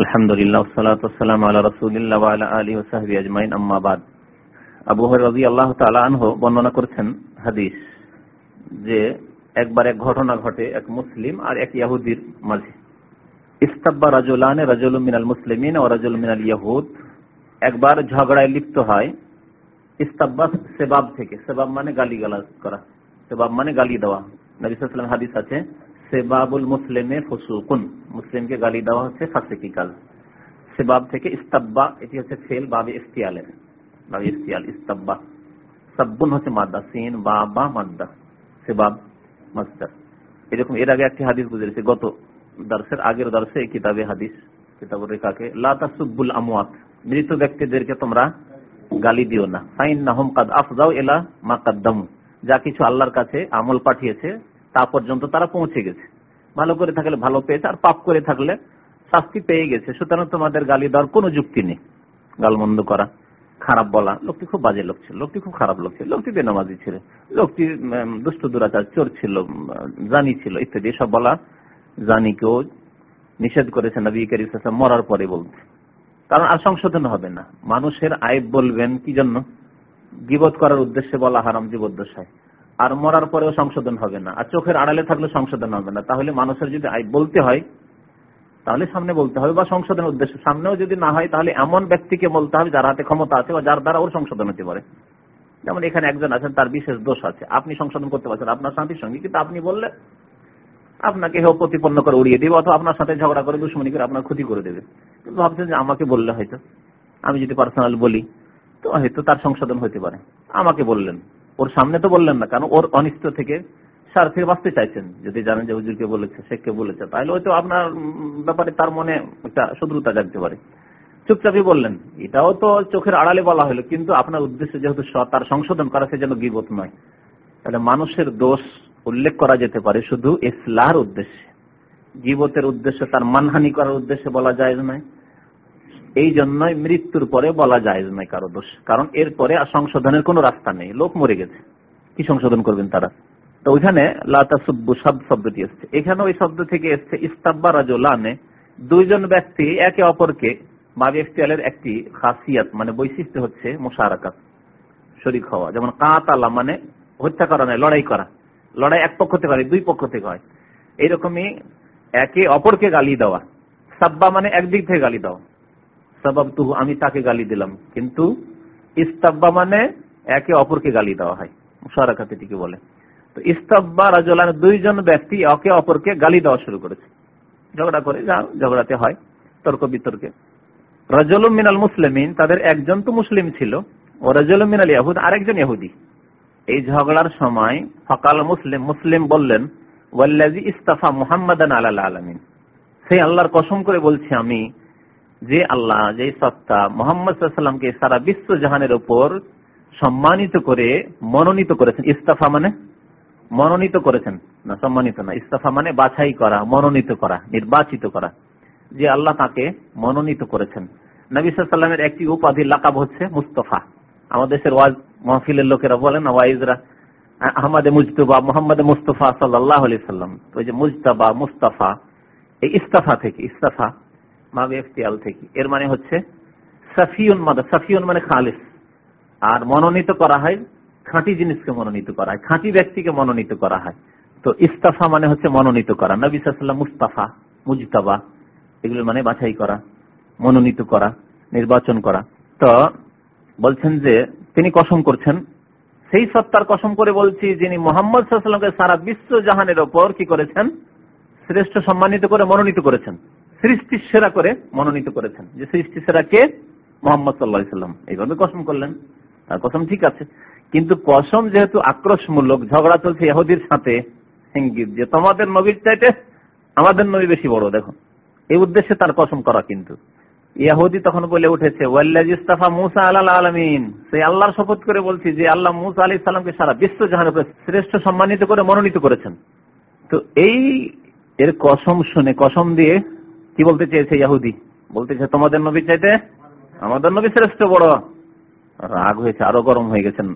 একবার ইস্তাব্বা মিনাল মিনাল একবার ঝগড়ায় লিপ্ত হয়। ইস্তাব্বা সেবাব থেকে, সেবাব মানে গালি গালা করা, সেবাব মানে গালি দেওয়া। নবিসাম হাদিস আছে সেবাবুল মুসলিমে ফসুকুন। মুসলিমকে গালি দেওয়া হচ্ছে ফাঁসিকি কাজ সেবাব থেকে ইস্তাব্বা, এটি হচ্ছে ফেল, বাবে ইফতিয়ালের। বাবে ইফতিয়াল, ইস্তাব্বা। সাব্বুন হচ্ছে মাদ্দা, সিন বা বা মাদ্দা। সেবাব, মাস্টার। এরকম, এর আগে একটি হাদিস বুঝেছে, গত দর্শের আগের দর্শে এই কিতাবে হাদিস। কিতাব রেখাকে লাতাসুব্বুল আমওয়াত। মৃত ব্যক্তিদেরকে তোমরা গালি দিও না। ফাইন নাহম কাদ আফজাও এলা মা কাদ্দামু। যা কিছু আল্লাহর কাছে আমল পাঠিয়েছে তা পর্যন্ত তারা পৌঁছে গেছে। ভালো করে থাকলে ভালো পেয়েছে, আর পাপ করে থাকলে শাস্তি পেয়ে গেছে। সুতরাং তোমাদের গালি দেওয়ার কোনো যুক্তি নেই। গালমন্দ করা, খারাপ বলা। লোকটি খুব বাজে লোক ছিল, লোকটি খুব খারাপ লোক ছিল, লোকটি বেনামাজি ছিল, লোকটি দুষ্ট, দুরাচার, চোর ছিল জানি ছিল ইত্যাদি। সব বলা জানি জানিকেও নিষেধ করেছে নবী করিম মরার পরে বলতে কারণ আর সংশোধন হবে না। মানুষের আইব বলবেন কি জন্য? গিবত করার উদ্দেশ্যে বলা হারাম জীবদ্দশায়। আর মরার পরেও সংশোধন হবে না। আর চোখের আড়ালে থাকলে সংশোধন হবে না। তাহলে মানুষের যদি বলতে হয়, তাহলে সামনে বলতে হবে বা সংশোধনের উদ্দেশ্য। সামনেও যদি না হয়, তাহলে এমন ব্যক্তিকে বলতে হবে যার হাতে ক্ষমতা আছে বা যার দ্বারা ওর সংশোধন হতে পারে। যেমন এখানে একজন আছেন, তার বিশেষ দোষ আছে। আপনি সংশোধন করতে পারছেন আপনার শান্তির সঙ্গে কিন্তু আপনি বললে আপনাকে হেও প্রতিপন্ন করে উড়িয়ে দেবে অথবা আপনার সাথে ঝগড়া করে, দুশ্মনী করে আপনার ক্ষতি করে দেবে। কিন্তু ভাবছেন যে আমাকে বললে হয়তো। আমি যদি পার্সোনাল বলি, তো হয়তো তার সংশোধন হতে পারে। আমাকে বললেন। ওর সামনে তো বললেন না, কারণ ওর অনিষ্ট থেকে সার থেকে বাঁচতে চাইছেন। যদি জানেন যে হুজুরকে বলেছে, শেখকে বলেছে, তাহলে হয়তো আপনার ব্যাপারে তার মনে একটা শত্রুতা জানতে পারে। চুপচাপই বললেন, এটাও তো চোখের আড়ালে বলা হলো, কিন্তু আপনার উদ্দেশ্য যেহেতু তার সংশোধন করা সে যেন গিবত নয়, তাহলে মানুষের দোষ উল্লেখ করা যেতে পারে শুধু ইসলার উদ্দেশ্যে। জীবতের উদ্দেশ্যে, তার মানহানি করার উদ্দেশ্যে বলা যায় নয় এই জন্যই মৃত্যুর পরে বলা যায় নয় কারও দোষ। কারণ এরপরে আর সংশোধনের কোন রাস্তা নেই। লোক মরে গেছে। কি সংশোধন করবেন তারা? তো ওইখানে লাতাসুব্বু শব্দ শব্দটি এসছে। এখানে ওই শব্দ থেকে এসছে, ইস্তাব্বা রাজুলানে, দুইজন ব্যক্তি একে অপরকে বাবে ইফতিয়ালের একটি খাসিয়াত মানে বৈশিষ্ট্য হচ্ছে মোশারাকাত, শরিক হওয়া। যেমন কাতালা মানে হত্যা করা নয়, লড়াই করা। লড়াই এক পক্ষ থেকে দুই পক্ষ থেকে হয়। এইরকমই একে অপরকে গালি দেওয়া। সাব্বা মানে একদিক থেকে গালি দেওয়া। সবাব তুহু আমি তাকে গালি দিলাম। কিন্তু ইস্তাব্বা মানে একে অপরকে গালি দেওয়া হয়। সারাকাত এটিকে বলে। তো ইস্তাব্বা রাজলান দুইজন ব্যক্তি একে অপরকে গালি দেওয়া শুরু করেছে। ঝগড়া করে যা ঝগড়াতে হয়, তর্ক বিতর্কে। রাজলুম মিনাল মুসলিমিন, তাদের একজন তো মুসলিম ছিল। ও রাজলুম মিনাল ইয়াহুদ, আরেকজন ইহুদি এই ঝগড়ার সময় ফকাল মুসলিম মুসলিম বললেন ওয়াল্লাজি ইস্তাফা মুহাম্মাদান আলাল আলমিন। সেই আল্লাহর কসম করে বলছি আমি যে আল্লাহ যে সত্তা মোহাম্মদ সাল্লামকে সারা বিশ্ব জাহানের ওপর সম্মানিত করে মনোনীত করেছেন। ইস্তাফা মানে? মনোনীত করেছেন। না, সম্মানিত না। ইস্তাফা মানে বাছাই করা, মনোনীত করা, নির্বাচিত করা। যে আল্লাহ তাকে মনোনীত করেছেন। নবী সাল্লামের একটি উপাধি লাকাব হচ্ছে মুস্তফা। আমাদের দেশের ওয়াজ মহফিলের লোকেরা বলেন ওয়াইজরা, আহমদে মুজতবা, মোহাম্মদ মুস্তফা সাল্লাহ আলি সাল্লাম ওই যে মুজতবা, মুস্তাফা, এই ইস্তফা থেকে, ইস্তাফা এর মানে হচ্ছে সাফিউন মাদা সাফিউন মানে খালিস। আর মনোনীত করা হয় খাঁটি জিনিসকে মনোনীত করা হয়, খাঁটি ব্যক্তিকে মনোনীত করা হয়। তো ইস্তাফা মানে হচ্ছে মনোনীত করা। মুস্তাফা, মুজতাবা, এগুলো মানে বাছাই করা, মনোনীত করা, নির্বাচন করা। তো বলছেন যে তিনি কসম করছেন, সেই সত্তার কসম করে বলছি যিনি মোহাম্মদ সাল্লামকে সারা বিশ্ব জাহানের ওপর কি করেছেন? শ্রেষ্ঠ সম্মানিত করে মনোনীত করেছেন। সৃষ্টি সেরা করে মনোনীত করেছেন। যে সৃষ্টি সেরা কে? মোহাম্মদ সাল্লাহ সাল্লাম। এইভাবে কসম করলেন। তার কসম ঠিক আছে। কিন্তু কসম যেহেতু আক্রোশমূলক, ঝগড়া চলছে ইহুদির সাথে ইঙ্গিত যে তোমাদের নবীর চাইতে আমাদের নবী বেশি বড়, দেখো। এই উদ্দেশ্যে তার কসম করা কিন্তু। ইয়াহুদি তখন বলে উঠেছে ওয়াল্লাজিস্তাফা মুসা আল্লাহ আলমিন। সেই আল্লাহর শপথ করে বলছি যে, আল্লাহ মুসা আলি সাল্লামকে সারা বিশ্ব জাহানের শ্রেষ্ঠ সম্মানিত করে মনোনীত করেছেন। তো এই এর কসম শুনে, কসম দিয়ে কি বলতে চেয়েছে ইয়াহুদি? বলতেছে তোমাদের নবী চাইতে আমাদের নবী শ্রেষ্ঠ বড়। রাগ হয়েছে, আরও গরম হয়ে গেছেন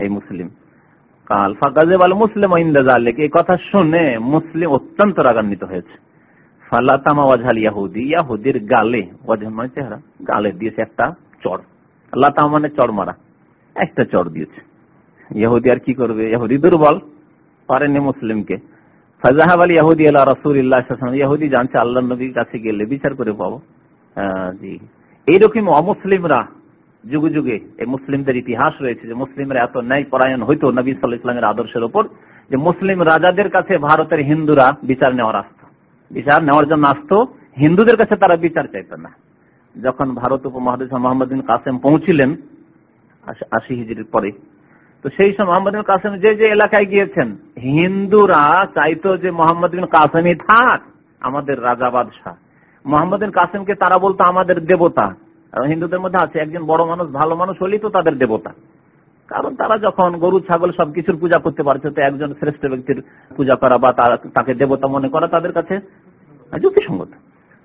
এই মুসলিম। কাল ফাঁকাজে বলে মুসলিম ইন্দাজ এই কথা শুনে মুসলিম অত্যন্ত রাগান্বিত হয়েছে। ফাল্লাতামা ওয়াজহাল ইয়াহুদি, ইয়াহুদির গালে ওয়াজহ মানে চেহারা, গালে দিয়েছে একটা চড়। লাতামা মানে চড় মারা, একটা চড় দিয়েছে। ইহুদি আর কি করবে? ইহুদি দুর্বল পারেনি মুসলিমকে। ফাজাহাব আলী ইহুদি আল্লাহ রসুল্লাহ ইহুদি জানছে আল্লাহ নবীর কাছে গেলে বিচার করে পাবো জি এইরকম অমুসলিমরা যুগে যুগে এই মুসলিমদের ইতিহাস রয়েছে যে মুসলিমরা এত ন্যায় পরায়ণ হইতো নবী সাল্লাহ ইসলামের আদর্শের ওপর যে মুসলিম রাজাদের কাছে ভারতের হিন্দুরা বিচার নেওয়ার আসত বিচার নেওয়ার জন্য আসতো হিন্দুদের কাছে তারা বিচার চাইত না যখন ভারত উপমহাদেশ মোহাম্মদদিন কাসেম পৌঁছিলেন আশি হিজড়ির পরে তো সেই সময় মোহাম্মদ বিন কাসেম যে যে এলাকায় গিয়েছেন, হিন্দুরা চাইতো যে মোহাম্মদ বিন কাসেমই থাক, আমাদের রাজা বাদশাহ। মোহাম্মদ বিন কাসেমকে তারা বলতো আমাদের দেবতা। হিন্দুদের মধ্যে আছে, একজন বড় মানুষ, ভালো মানুষ হলেই তো তাদের দেবতা। কারণ তারা যখন গরু, ছাগল সবকিছুর পূজা করতে পারছে, তো একজন শ্রেষ্ঠ ব্যক্তির পূজা করা বা তাকে দেবতা মনে করা তাদের কাছে যুক্তিসঙ্গত।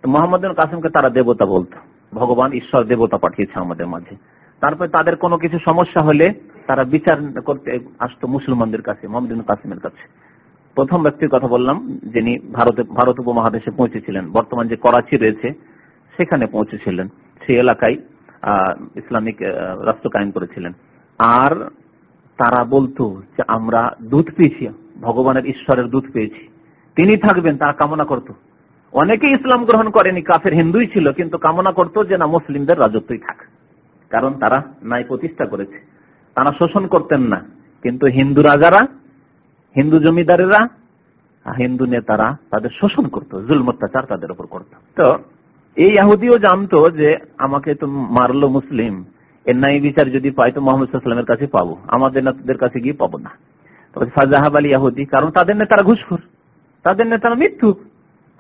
তো মোহাম্মদ কাসিমকে তারা দেবতা বলতো। ভগবান ঈশ্বর দেবতা পাঠিয়েছে আমাদের মাঝে। তারপরে তাদের কোনো কিছু সমস্যা হলে তারা বিচার করতে আসতো মুসলমানদের কাছে, মোহাম্মদ কাসিমের কাছে। প্রথম ব্যক্তির কথা বললাম, যিনি ভারতে ভারত উপমহাদেশে পৌঁছেছিলেন, বর্তমান যে করাচি রয়েছে, সেখানে পৌঁছেছিলেন। সেই এলাকায় ইসলামিক রাষ্ট্র কায়েম করেছিলেন। আর তারা বলতো যে, আমরা দুধ পেয়েছি, ভগবানের ঈশ্বরের দুধ পেয়েছি। তিনি থাকবেন তা কামনা করত। অনেকে ইসলাম গ্রহণ করেনি, কাফের হিন্দুই ছিল, কিন্তু কামনা করত যে, না, মুসলিমদের রাজত্বই থাক। কারণ তারা নাই প্রতিষ্ঠা করেছে। তারা শোষণ করতেন না। কিন্তু হিন্দু রাজারা, হিন্দু জমিদারেরা হিন্দু নেতারা তাদের শোষণ করতো জুল অত্যাচার তাদের উপর করত। তো এই ইহুদিও জানতো যে, আমাকে তো মারলো মুসলিম। এর নাই বিচার যদি পাই তো মোহাম্মদের কাছে পাবো। আমাদের নেতাদের কাছে গিয়ে পাবো না। ফাজাহাব আলী ইয়াহুদি কারণ তাদের নেতারা ঘুষখোর। তাদের নেতারা মৃত্যু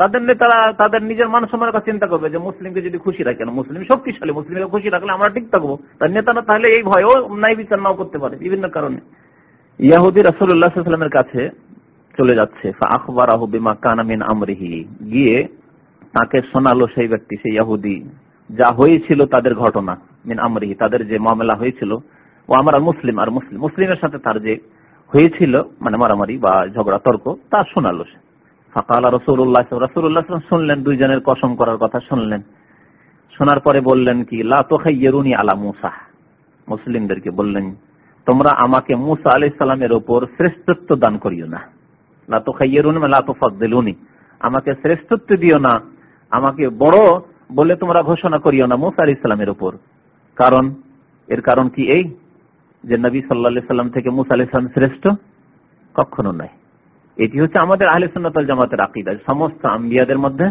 তাদের নেতারা, তাদের নিজের মান সম্মানের কথা চিন্তা করবে যে মুসলিমকে যদি খুশি রাখে না মুসলিম শক্তিশালী, মুসলিমকে খুশি রাখলে আমরা ঠিক থাকব। তার নেতারা তাহলে এই ভয়ও ন্যায় বিচার নাও করতে পারে, বিভিন্ন কারণে। ইয়াহুদি রাসুল্লাহামের কাছে চলে যাচ্ছে আমরিহি। গিয়ে তাকে শোনালো সেই ব্যক্তি, সেই ইয়াহুদি, যা হয়েছিল তাদের ঘটনা মিন আমরিহি, তাদের যে মামলা হয়েছিল, ও আমার মুসলিম, আর মুসলিম, মুসলিমের সাথে তার যে হয়েছিল মানে মারামারি বা ঝগড়া, তর্ক, তা শোনালো সে। ফাঁকাল রসুল্লাহ রসুল্লাহ শুনলেন, দুইজনের কসম করার কথা শুনলেন। শোনার পরে বললেন কি লাতোখাইয়েরুনি আলা মুসাহ মুসলিমদেরকে বললেন, তোমরা আমাকে মুসা আলি সালামের ওপর শ্রেষ্ঠত্ব দান করিও না। লাতোখাইয়েরুনি লাতোফাদ্দেলুনি আমাকে শ্রেষ্ঠত্ব দিও না। আমাকে বড় বলে তোমরা ঘোষণা করিও না মুসা আলি সালামের ওপর কারণ, এর কারণ কি এই? যে নবী সাল্লা সাল্লাম থেকে মুসা আলি সালাম শ্রেষ্ঠ? কখনো নয়। এটি হচ্ছে আমাদের আহলে সুন্নতল জামাতের আকিদা। সমস্ত আম্বিয়াদের মধ্যে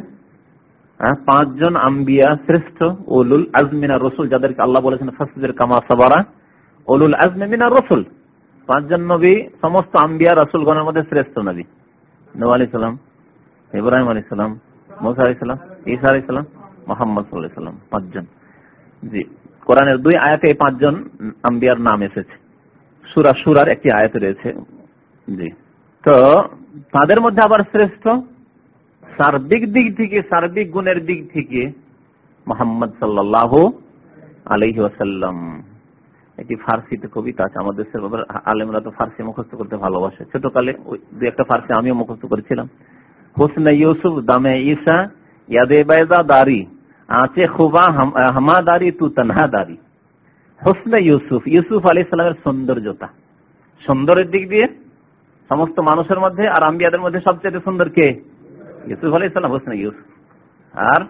হ্যাঁ, পাঁচজন আম্বিয়া শ্রেষ্ঠ ওলুল আজমিনা রসুল যাদেরকে আল্লাহ বলেছেন ফসদের কামা সাবারা। ওলুল আজমিনা রসুল পাঁচজন নবী সমস্ত আম্বিয়া রসুলগণের মধ্যে শ্রেষ্ঠ নবী। নব আলি সাল্লাম ইব্রাহিম আলী সাল্লাম মোসা আলি সাল্লাম ঈসা আলি সাল্লাম মোহাম্মদ সাল্লাম পাঁচজন। জি কোরআনের দুই আয়াতে এই পাঁচজন আম্বিয়ার নাম এসেছে। সুরা সুরার একটি আয়াত রয়েছে। জি তো তাদের মধ্যে আবার শ্রেষ্ঠ? সার্বিক দিক থেকে, সার্বিক গুণের দিক থেকে মোহাম্মদ সাল্লাহ আলহি ওয়াসাল্লাম। একটি ফার্সিতে কবিতা আছে, আমাদের দেশের আলেমরা তো ফার্সি মুখস্থ করতে ভালোবাসে। ছোটকালে দু একটা ফার্সি আমিও মুখস্থ করেছিলাম। হোসনে ইউসুফ দামে ইসা ইয়াদে বাইদা দারি, আঁচে খুবা হামাদারি তু তনহাদারি। হোসনে ইউসুফ ইউসুফ আলী সালামের সৌন্দর্যতা। সুন্দরের দিক দিয়ে সমস্ত মানুষের মধ্যে আর আম্বিয়াদের মধ্যে সবচেয়ে সুন্দর কে? ইউসুফ আলী সালাম, হোসনে ইউসুফ। আর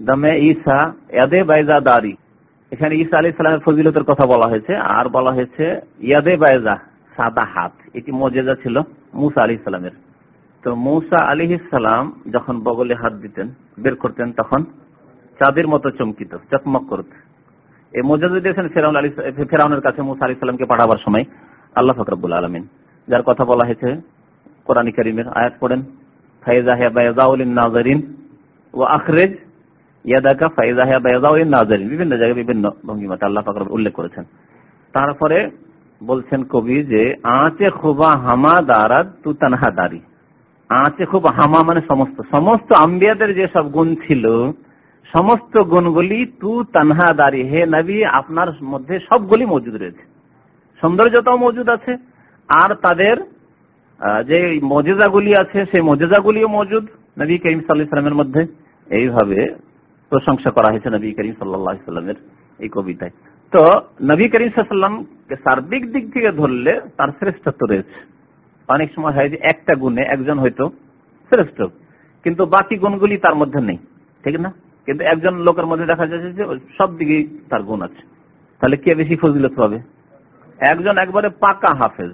দমে ঈসা, ইয়াদে বাইজা দারি। এখানে ঈসা আলী সালামের ফজিলতের কথা বলা হয়েছে। আর বলা হয়েছে, ইয়াদে বাইজা, সাদা হাত। এটি মজেজা ছিল মুসা আলী সালামের। তো মৌসা আলী সালাম যখন বগলে হাত দিতেন, বের করতেন, তখন চাঁদের মতো চমকিত, চকমক করত। এই মজাদা দিয়েছেন ফেরাউন আলী ফেরাউনের কাছে মুসা আলী সালামকে পাঠাবার সময়। আল্লাহ ফকরাবুল আলমিন। যার কথা বলা হয়েছে, কোরআন করিমের আয়াত পড়েন ইয়াদাকা বিভিন্ন জায়গায় বিভিন্ন উল্লেখ করেছেন। তারপরে বলছেন কবি যে, আঁচে খুবা হামা তানহা দারি। আঁচে খুব হামা মানে সমস্ত। সমস্ত আম্বিয়াদের যে সব গুণ ছিল, সমস্ত গুণগুলি তু তানহা দারি। হে নবী, আপনার মধ্যে সবগুলি মজুদ রয়েছে। সৌন্দর্যতাও মজুদ আছে। আর তাদের যে মজেজাগুলি আছে, সেই মজেজাগুলিও মজুদ নবী করিম সাল্লামের মধ্যে। এইভাবে প্রশংসা করা হয়েছে নবী করিম সাল্লামের এই কবিতায়। তো নবী করিম সাল্লামকে সার্বিক দিক থেকে ধরলে তার শ্রেষ্ঠত্ব রয়েছে। অনেক সময় হয় যে একটা গুণে একজন হয়তো শ্রেষ্ঠ, কিন্তু বাকি গুণগুলি তার মধ্যে নেই, ঠিক না? কিন্তু একজন লোকের মধ্যে দেখা যাচ্ছে যে সব দিকেই তার গুণ আছে। তাহলে কে বেশি ফজিলত পাবে? একজন একবারে পাকা হাফেজ।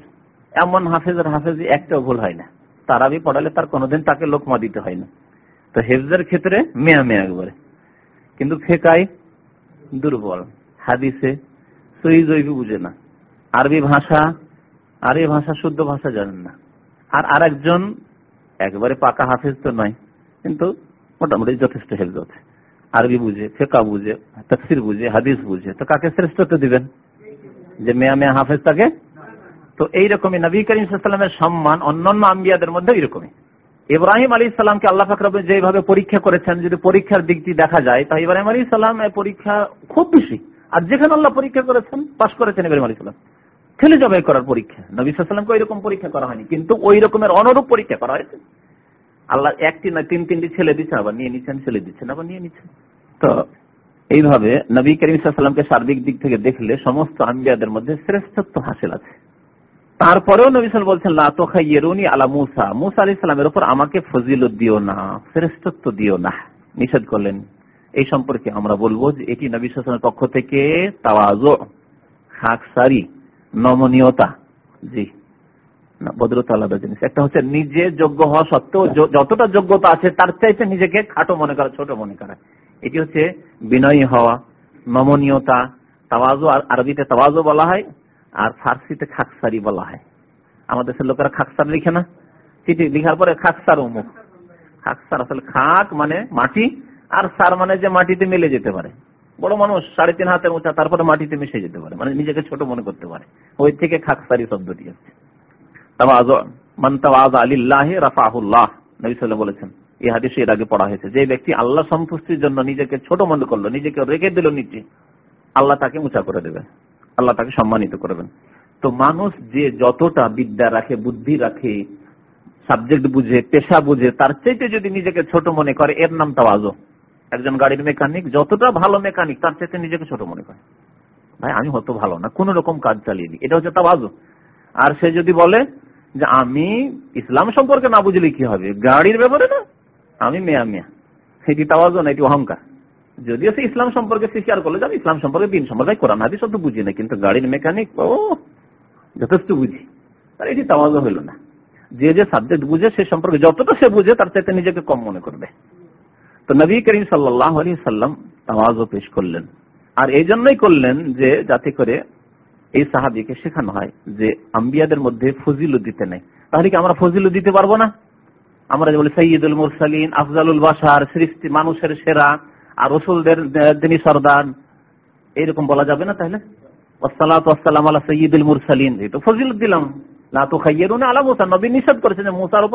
এমন হাফেজের হাফেজ একটাও ভুল হয় না। তারাবি পড়ালে তার কোনোদিন তাকে লোকমা দিতে হয় না। তো হেফজের ক্ষেত্রে মেয়া মেয়া একবারে কিন্তু ফেকাই দুর্বল। হাদিসে সই জৈবি বুঝে না। আরবি ভাষা আরবি ভাষা শুদ্ধ ভাষা জানেন না। আর আরেকজন একবারে পাকা হাফেজ তো নয়, কিন্তু মোটামুটি যথেষ্ট হেফজ আছে আরবি বুঝে, ফেকা বুঝে, তফসির বুঝে, হাদিস বুঝে। তো কাকে শ্রেষ্ঠত্ব দিবেন? যে মেয়া মেয়া হাফেজ তাকে তো এইরকমই নবী করিম সাল্লামের সম্মান অন্যান্য আম্বিয়াদের মধ্যে এইরকমই ইব্রাহিম আলী ইসলামকে আল্লাহ ফাকরাব যেভাবে পরীক্ষা করেছেন, যদি পরীক্ষার দিকটি দেখা যায় তা ইব্রাহিম আলী ইসলাম পরীক্ষা খুব বেশি। আর যেখানে আল্লাহ পরীক্ষা করেছেন, পাশ করেছেন ইব্রাহিম আলী ইসলাম ছেলে জবাই করার পরীক্ষা। নবী সাল্লামকে ওই রকম পরীক্ষা করা হয়নি। কিন্তু ওই রকমের অনুরূপ পরীক্ষা করা হয়েছে। আল্লাহ একটি না তিন তিনটি ছেলে দিচ্ছেন, আবার নিয়ে নিচ্ছেন, ছেলে দিচ্ছেন, আবার নিয়ে নিচ্ছেন। তো এইভাবে নবী করিম সাল্লামকে সার্বিক দিক থেকে দেখলে সমস্ত আম্বিয়াদের মধ্যে শ্রেষ্ঠত্ব হাসিল আছে। তারপরেও নবী সাল বলছেন লাতোখাইয়েরুনি আলা মুসা। মুসা আলি সাল্লামের উপর আমাকে ফজিলত দিও না শ্রেষ্ঠত্ব দিও না। নিষেধ করলেন। এই সম্পর্কে আমরা বলব যে এটি নবী সালামের পক্ষ থেকে তাওয়াজ খাকসারি, নমনীয়তা। জি, না, ভদ্রতা আলাদা জিনিস। একটা হচ্ছে নিজে যোগ্য হওয়া সত্ত্বেও যতটা যোগ্যতা আছে তার চাইতে নিজেকে খাটো মনে করা, ছোট মনে করা। এটি হচ্ছে বিনয়ী হওয়া, নমনীয়তা তাওয়াজো আরবিতে তাওয়াজো বলা হয় আর ফার্সিতে খাকসারি বলা হয়। আমাদের দেশের লোকেরা খাকসার লিখে না? চিঠি লিখার পরে খাকসার অমুক। খাকসার আসলে খাক মানে মাটি, আর সার মানে যে মাটিতে মিলে যেতে পারে। বড় মানুষ, সাড়ে তিন হাতের উঁচা তারপরে মাটিতে মিশে যেতে পারে। মানে নিজেকে ছোট মনে করতে পারে। ওই থেকে খাকসারি শব্দটি আছে বলেছেন এর আগে পড়া হয়েছে, যে ব্যক্তি আল্লাহ সন্তুষ্টির জন্য নিজেকে ছোট মনে করল, নিজেকে রেখে দিল নিচে, আল্লাহ তাকে উঁচা করে দেবে। আল্লাহ তাকে সম্মানিত করবেন। তো মানুষ যে যতটা বিদ্যা রাখে, বুদ্ধি রাখে সাবজেক্ট বুঝে, পেশা বুঝে, তার চাইতে যদি নিজেকে ছোট মনে করে, এর নাম তাওয়াজ একজন গাড়ির মেকানিক যতটা ভালো মেকানিক, তার চাইতে নিজেকে ছোট মনে করে। ভাই, আমি হতো ভালো না, কোন রকম কাজ চালিয়ে দিই। এটা হচ্ছে তাওয়াজ। আর সে যদি বলে যে, আমি ইসলাম সম্পর্কে না বুঝলে কি হবে? গাড়ির ব্যাপারে না? আমি মেয়া মেয়া। সেটি তাওয়াজ না, এটি অহংকার। যদিও সে ইসলাম সম্পর্কে স্বীকার করল, যে ইসলাম সম্পর্কে দিন সম্পর্কে কোরআন, হাদিস অত বুঝি না, কিন্তু গাড়ির মেকানিক ও, যথেষ্ট বুঝি। তার এটি তাওয়াজ হইল না। যে যে সাবজেক্ট বুঝে, সে সম্পর্কে যতটা সে বুঝে, তার চাইতে নিজেকে কম মনে করবে। তো নবী করিম সাল্লাহ আলী সাল্লাম তাওয়াজও পেশ করলেন। আর এই জন্যই করলেন যে, যাতে করে এই সাহাবিকে শেখানো হয় যে আম্বিয়াদের মধ্যে ফজিল দিতে নেই। তাহলে কি আমরা ফজিল দিতে পারব না? আমরা যে বলি সৈয়দুল মুরসালিন, আফজালুল বাসার সৃষ্টি, মানুষের সেরা আর রসুলদের তিনি সর্দার, এইরকম বলা যাবে না তাহলে?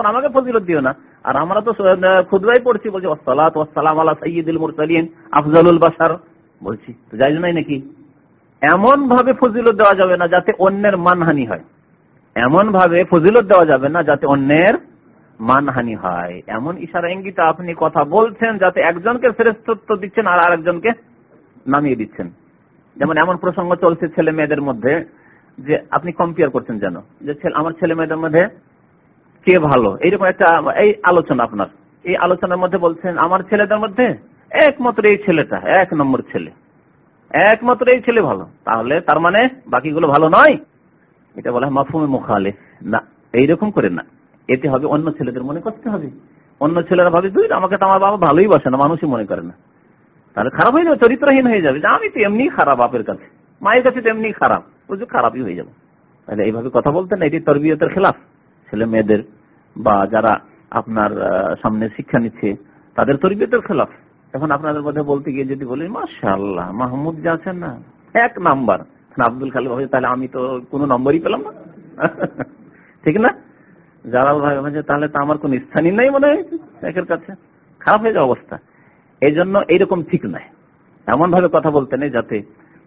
আমাকে ফজিলত দিও না। আর আমরা তো পড়ছি আফজালুল বলছি যাই নাই নাকি? এমন ভাবে ফজিলত দেওয়া যাবে না যাতে অন্যের মানহানি হয়। এমন ভাবে ফজিলত দেওয়া যাবে না যাতে অন্যের মানহানি হয়। এমন ইশারা ইঙ্গিত আপনি কথা বলছেন যাতে একজনকে শ্রেষ্ঠত্ব দিচ্ছেন আর আরেকজনকে নামিয়ে দিচ্ছেন। যেমন এমন প্রসঙ্গ চলছে ছেলে মেয়েদের মধ্যে যে আপনি কম্পেয়ার করছেন যেন, যে আমার ছেলে মেয়েদের মধ্যে কে ভালো? এইরকম একটা এই আলোচনা আপনার। এই আলোচনার মধ্যে বলছেন, আমার ছেলেদের মধ্যে একমাত্র এই ছেলেটা, এক নম্বর ছেলে। একমাত্র এই ছেলে ভালো। তাহলে তার মানে বাকিগুলো ভালো নয়? এটা বলা হয় মাফুমে মুখালে না, এইরকম করে না। এতে হবে অন্য ছেলেদের মনে করতে হবে। অন্য ছেলেরা ভাবে তুই আমাকে তো আমার বাবা ভালোই বাসে না, মানুষই মনে করে না। তাহলে খারাপ হয়ে যাবে, চরিত্রহীন হয়ে যাবে। আমি তো এমনি খারাপ বাপের কাছে। মায়ের কাছে তো এমনি খারাপ। বুঝছ খারাপই হয়ে যাবে। তাহলে এইভাবে কথা বলতেন এটি তরবিয়তের খেলাফ। ছেলে মেয়েদের বা যারা আপনার সামনে শিক্ষা নিচ্ছে, তাদের তরবিয়তের খেলাফ। এখন আপনাদের মধ্যে বলতে গিয়ে যদি বলি মাশাল্লাহ মাহমুদ যা আছেন না, এক নাম্বার। আব্দুল খালি ভাবে তাহলে আমি তো কোনো নম্বরই পেলাম না। ঠিক না? জালাল ভাই ভাবছে তাহলে তো আমার কোন স্থানই নাই মনে হয়। একের কাছে খারাপ হয়ে যাওয়া অবস্থা। এই জন্য এইরকম ঠিক নয়। এমন ভাবে কথা বলতে নেই যাতে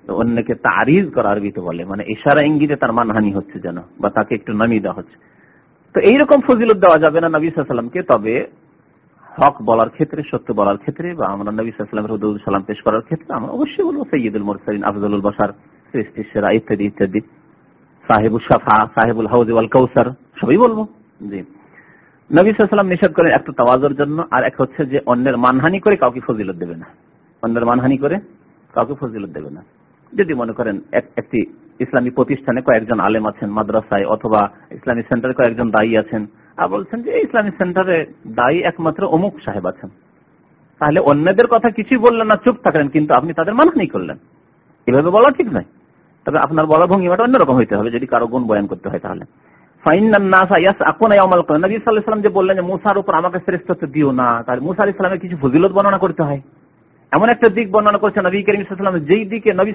অন্যকে তারিজ করা আরবিতে বলে। মানে ইশারা ইঙ্গিতে তার মানহানি হচ্ছে যেন, বা তাকে একটু নামিয়ে দেওয়া হচ্ছে। তো এইরকম ফজিলত দেওয়া যাবে না নবী সাল্লামকে তবে হক বলার ক্ষেত্রে, সত্য বলার ক্ষেত্রে, বা আমরা নবী সাল্লামের হুদুল সালাম পেশ করার ক্ষেত্রে, আমরা অবশ্যই বলব সৈয়দুল মোরসালিন, আফজলুল বাসার সৃষ্টি সেরা ইত্যাদি ইত্যাদি। সাহেবুল সাফা সাহেবুল হাউজ ওয়াল কৌসার সবই বলব। জি। নবী সাল্লাম নিষেধ করেন একটা তাওয়াজের জন্য, আর এক হচ্ছে যে অন্যের মানহানি করে কাউকে ফজিলত দেবে না। অন্যের মানহানি করে কাউকে ফজিলত দেবে না। যদি মনে করেন একটি ইসলামী প্রতিষ্ঠানে কয়েকজন আলেম আছেন, মাদ্রাসায় অথবা ইসলামী সেন্টারে কয়েকজন দায়ী আছেন, আর বলছেন যে ইসলামী সেন্টারে দায়ী একমাত্র অমুক সাহেব আছেন। তাহলে অন্যদের কথা কিছুই বললেন না, চুপ থাকলেন, কিন্তু আপনি তাদের মানহানি করলেন। এভাবে বলা ঠিক নয়। তবে আপনার বলা ভঙ্গিমাটা অন্যরকম হইতে হবে, যদি কারও গুণ বয়ান করতে হয় তাহলে। যে বললেন যে মুসার উপর আমাকে দিও না। কিছু ফজিলত বর্ণনা করতে হয়। এমন একটা দিক বর্ণনা নবী যেই দিকে নবী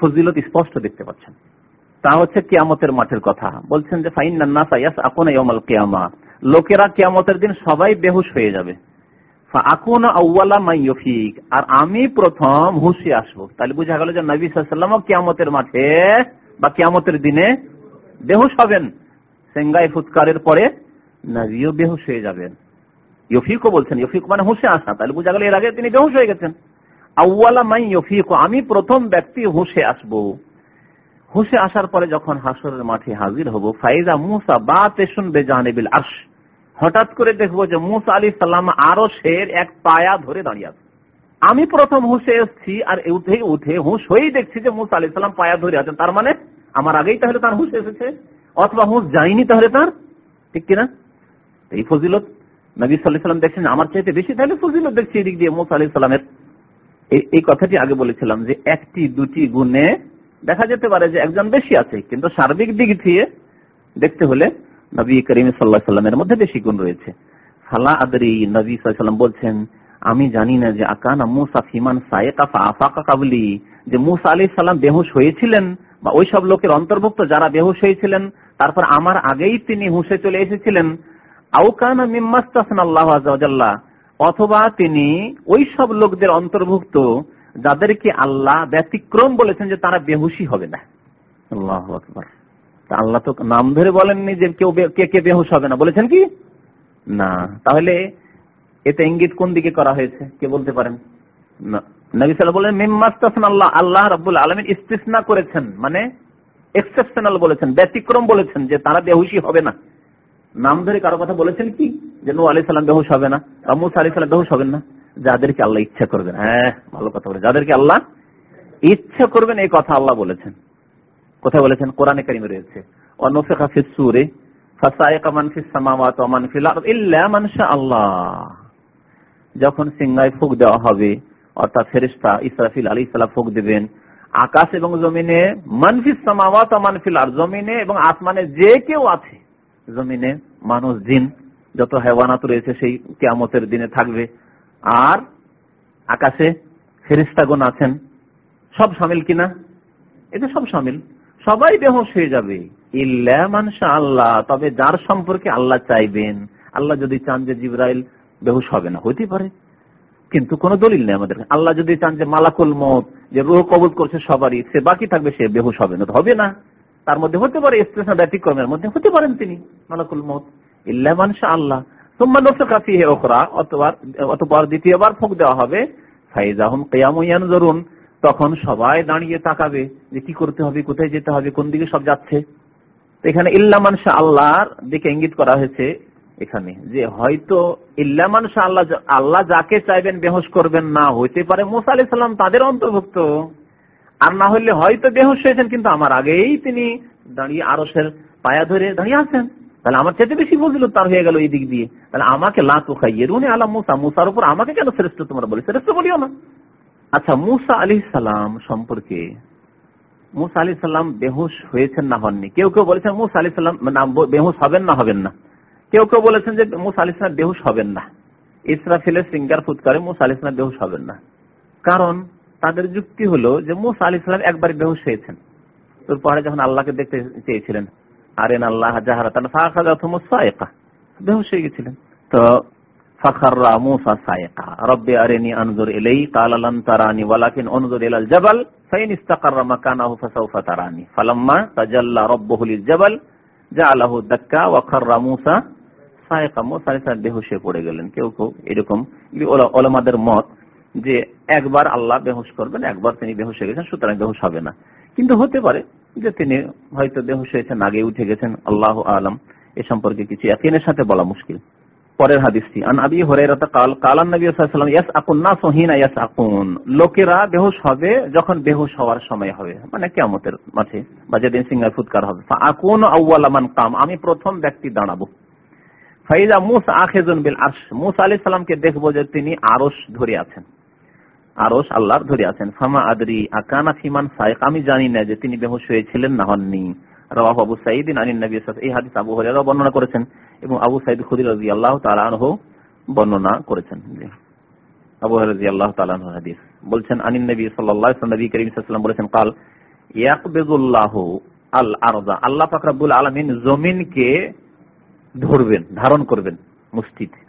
ফজিলত স্পষ্ট দেখতে পাচ্ছেন। তা হচ্ছে কিয়ামতের মাঠের কথা। বলছেন যে ফাইন কিয়ামা। লোকেরা কেয়ামতের দিন সবাই বেহুশ হয়ে যাবে। আর আমি প্রথম হুশে আসব। তাহলে বুঝা গেল যে নবী সাল্লাম কেয়ামতের মাঠে বা কিয়ামতের দিনে বেহুশ হবেন। সেঙ্গাই ফুৎকারের পরে নবীও বেহুশ হয়ে যাবেন। ইয়ফিকও বলছেন ইয়ফিক মানে হুশে আসা, তাহলে বুঝা গেল এর আগে তিনি বেহুশ হয়ে গেছেন। আউ্লা মাই ইয়ফিক আমি প্রথম ব্যক্তি হুশে আসব। হুশে আসার পরে যখন হাসরের মাঠে হাজির হব, ফাইজা মুসা বা তেসুন বেজাহানিবিল আর্শ। হঠাৎ করে দেখব যে মুসা আলী সাল্লাম আরও শের এক পায়া ধরে দাঁড়িয়ে আছে। আমি প্রথম হুশে এসছি আর উঠে উঠে হুশ হয়েই দেখছি যে মুসা আলী সাল্লাম পায়া ধরে আছেন। তার মানে আমার আগেই তাহলে তার হুশ এসেছে। অথবা হুশ যায়নি তাহলে তার, ঠিক কিনা? এই ফজিলত নবী সাল্লাম দেখছেন, আমার চাইতে বেশি তাহলে ফজিলত দেখছি এদিক দিয়ে মুসা আলী সাল্লামের এই কথাটি আগে বলেছিলাম যে একটি, দুটি গুণে দেখা যেতে পারে যে একজন বেশি আছে, কিন্তু সার্বিক দিক দিয়ে দেখতে হলে নবী করিম সাল্লাহ সাল্লামের মধ্যে বেশি গুণ রয়েছে। ফালা আদরি, নবী সাল্লাম বলছেন, আমি জানি না যে আকানা মুসা ফিমান সায়েকা কাবলি, যে মুসা আলি সাল্লাম বেহুশ হয়েছিলেন বা ওই সব লোকের অন্তর্ভুক্ত যারা বেহুশ হয়েছিলেন, তারপর আমার আগেই তিনি হুসে চলে এসেছিলেন আউকানা অথবা তিনি ওই সব লোকদের অন্তর্ভুক্ত যাদেরকে আল্লাহ ব্যতিক্রম বলেছেন যে তারা বেহুশি হবে না। আল্লাহ আল্লাহ তো নাম ধরে বলেননি যে কেউ কে কে বেহুশ হবে না। বলেছেন কি? না। তাহলে এতে ইঙ্গিত কোন দিকে করা হয়েছে? কে বলতে পারেন? নবী সাল্লাহ বলেন মিম্মাস্তাসন আল্লাহ আল্লাহ রব্বুল আলমিন ইস্তিসনা করেছেন মানে এক্সেপশনাল বলেছেন, ব্যতিক্রম বলেছেন যে তারা বেহুশি হবে না। নাম ধরে কারও কথা বলেছেন কি? যে নু আলি সাল্লাম বেহুশ হবে না, বা মুসা আলি সাল্লাম বেহুশ হবেন না। যাদেরকে আল্লাহ ইচ্ছা করবেন হ্যাঁ ভালো কথা বলে, যাদেরকে আল্লাহ ইচ্ছা করবেন, এই কথা আল্লাহ বলেছেন। কোথায় বলেছেন? কোরআনে কারিমে রয়েছে। অনফেখা ফিসুরে যখন সিংহায় ফুক দেওয়া হবে অর্থাৎ ফেরিস্তা ইসরাফিল আলী ইসলাম ফুক দেবেন। আকাশ এবং জমিনে মানফিস সামাওয়াত মানফিল আর জমিনে এবং আসমানে যে কেউ আছে, জমিনে মানুষ, জিন, যত হেওয়ানাত রয়েছে সেই কেয়ামতের দিনে থাকবে। আর আকাশে ফেরিস্তাগণ আছেন, সব সামিল কিনা? এটা সব সামিল, সবাই বেহস হয়ে যাবে। ইল্লামানসা আল্লাহ, তবে যার সম্পর্কে আল্লাহ চাইবেন। আল্লাহ যদি চান যে জিব্রাইল বেহুশ হবে না হইতে পারে। কিন্তু কোন দলিল নেই আমাদের আল্লাহ যদি চান যে মালাকুল মত যে রোহ কবল করছে সবারই, সে বাকি থাকবে, সে বেহুশ হবে না হবে না। তার মধ্যে হতে পারে স্টেশন ব্যতিক্রমের মধ্যে হতে পারেন তিনি, মালাকুল মত ইল্লামানসা আল্লাহ। তোমার অতবার দ্বিতীয়বার ফুক দেওয়া হবে। জরুন তখন সবাই দাঁড়িয়ে তাকাবে যে কি করতে হবে, কোথায় যেতে হবে, কোন দিকে সব যাচ্ছে। এখানে ইল্লামান শাহ আল্লাহর দিকে ইঙ্গিত করা হয়েছে এখানে, যে হয়তো ইল্লামান শাহ আল্লাহ আল্লাহ যাকে চাইবেন বেহস করবেন না, হইতে পারে মুসা আলি সাল্লাম তাদের অন্তর্ভুক্ত। আর না হইলে হয়তো বেহস হয়েছেন, কিন্তু আমার আগেই তিনি দাঁড়িয়ে আরসের পায়া ধরে দাঁড়িয়ে আছেন। তাহলে আমার চেয়ে বেশি ফজিলত তার হয়ে গেল এই দিক দিয়ে। তাহলে আমাকে লাতু খাইয়ে রুনি আলা মুসা, মুসার উপর আমাকে কেন শ্রেষ্ঠ তোমরা বলি? শ্রেষ্ঠ বলিও না। আচ্ছা মুসা আলি সালাম সম্পর্কে মুসা আলি সাল্লাম বেহুশ হয়েছেন না হননি? কেউ কেউ বলেছেন মুসা আলি সাল্লাম বেহুশ হবেন না হবেন না। কেউ কেউ বলেছেন যে মুসা আলি সাল্লাম বেহুশ হবেন না। ইসরাফিলের সিঙ্গার ফুৎকারে মুসা আলি সাল্লাম বেহুশ হবেন না। কারণ তাদের যুক্তি হলো যে মুসা আলি সাল্লাম একবার বেহুশ হয়েছেন। তোর পরে যখন আল্লাহকে দেখতে চেয়েছিলেন, আরেন আল্লাহ জাহারাতান ফাঁকা বেহুশ হয়ে গেছিলেন। তো ফাখাররা মুসা সায়কা রব্বি আরেনি আনজুর ইলাই কালা লান তারানি, ওয়ালাকিন আনজুর ইলাল জাবাল, ফাইন ইস্তাকাররা মাকানাহু ফাসাউফা তারানি। ফালাম্মা তাজাল্লা রাব্বুহু লিল জাবাল, জাআলাহু দাক্কা, ওয়া একবার আল্লাহ করবেন, একবার তিনি হয়ে গেছেন, সুতরাং হবে না। কিন্তু হতে পারে যে তিনি হয়তো বেহুশ হয়েছেন আগে উঠে গেছেন, আল্লাহ আলম, এ সম্পর্কে কিছু একিনের সাথে বলা মুশকিল। পরের হাদিসটি, আন কাল কালান নবী লোকেরা বেহুশ হবে যখন বেহুশ হওয়ার সময় হবে। মানে কিয়ামতের মাঠে, বা যেদিন সিঙ্গার ফুৎকার হবে। আকুন কাম। আমি প্রথম ব্যক্তি দাঁড়াবো। ফাইজা মুসা আখিজুন বিল আরশ। মুসা আলাইহিস সালামকে দেখব যে তিনি আরশ ধরে আছেন। আরশ আল্লাহর ধরে আছেন। ফামা আদরি আকানা ফিমান সাইক আমি জানি না যে তিনি বেহুশ হয়েছিলেন না হননি। রাওয়াহ আবু সাঈদ আনিন নবী এই হাদিস আবু হুরায়রা বর্ণনা করেছেন এবং আবু সাইদ খুদির রাজি আল্লাহ তালানহ বর্ণনা করেছেন। আবু রাজি আল্লাহ তালাহ হাদিস। বলছেন, আনিন নবী সাল্লাহ নবী করিম সাল্লাম বলেছেন, কাল ইয়াকবেদুল্লাহ আল আরদা আল্লাহ ফাকরাবুল আলমিন জমিনকে ধরবেন, ধারণ করবেন মুষ্টিতে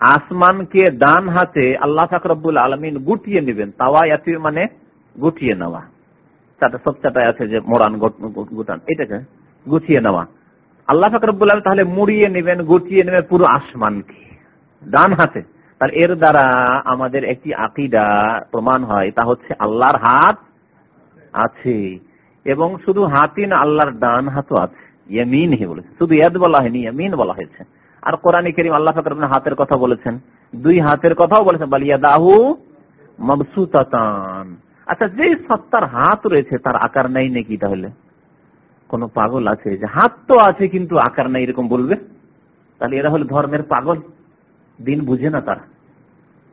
আসমানকে ডান হাতে আল্লাহ ফাকরাবুল আলমিন গুটিয়ে নেবেন। তাওয়া মানে গুটিয়ে নেওয়া। চাটা সব চাটায় আছে যে মোড়ান গুটান। এটাকে গুছিয়ে নেওয়া। আল্লাহ ফাকরবুল তাহলে মুড়িয়ে নেবেন, গুটিয়ে নেবেন পুরো আসমানকে। ডান হাতে। তার এর দ্বারা আমাদের একটি আকিদা প্রমাণ হয়। তা হচ্ছে আল্লাহর হাত আছে। এবং শুধু হাতই না আল্লাহর ডান হাতও আছে। ইয়ামিন হি বলেছে। শুধু ইয়াদ বলা হয়নি, ইয়ামিন বলা হয়েছে। আর কোরআন করিম আল্লাহ ফাকর হাতের কথা বলেছেন। দুই হাতের কথাও বলেছেন বালিয়া দাহু মবসুতাতান। আচ্ছা যে সত্তার হাত রয়েছে, তার আকার নাই নাকি তাহলে? কোন পাগল আছে? যে হাত তো আছে, কিন্তু আকার নাই, এরকম বলবে? তাহলে এরা হলো ধর্মের পাগল। দিন বুঝে না তারা।